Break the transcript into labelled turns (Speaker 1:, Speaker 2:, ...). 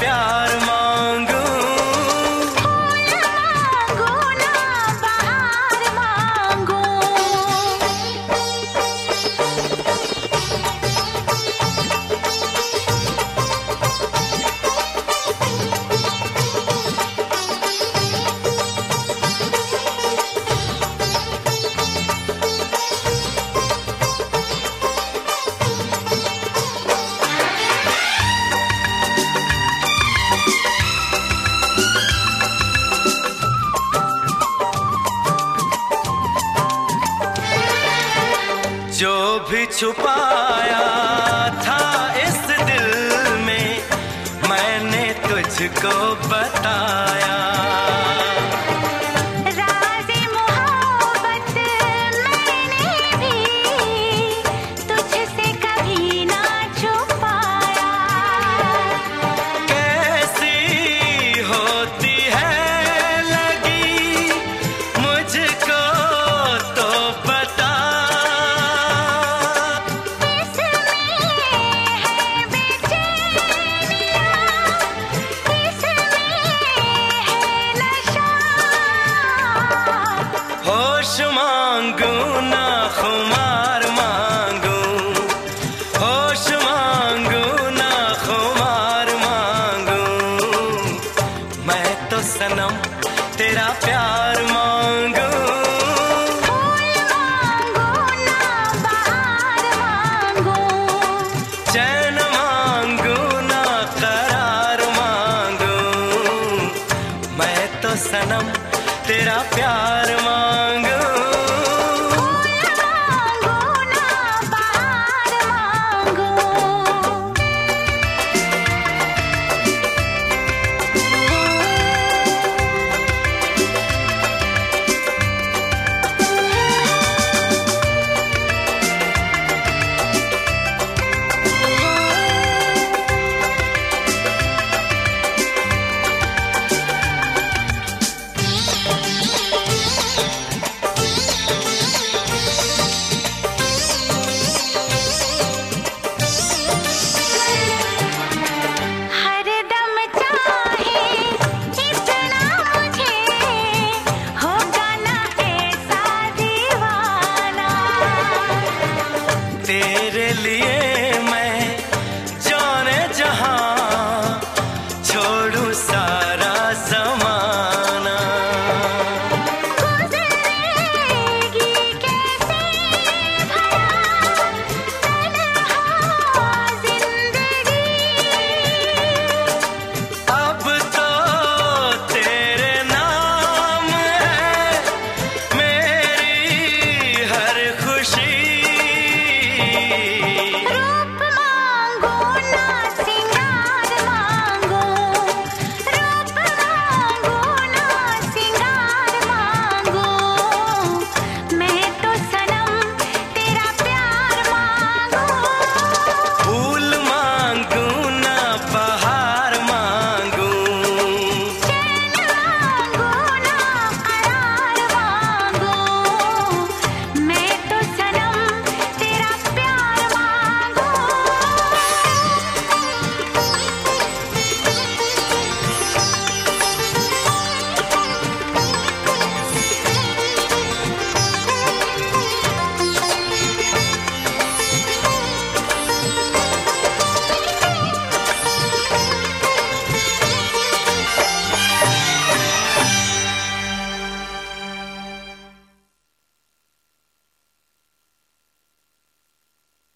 Speaker 1: प्यार जो भी छुपाया था इस दिल में मैंने तुझको बताया। होश मांगू ना खुमार मांगू होश मांगू ना खुमार मांगू मैं तो सनम तेरा प्यार मांगू चैन मांगू ना मांगू मैं तो सनम तेरा प्यार मा तेरे लिए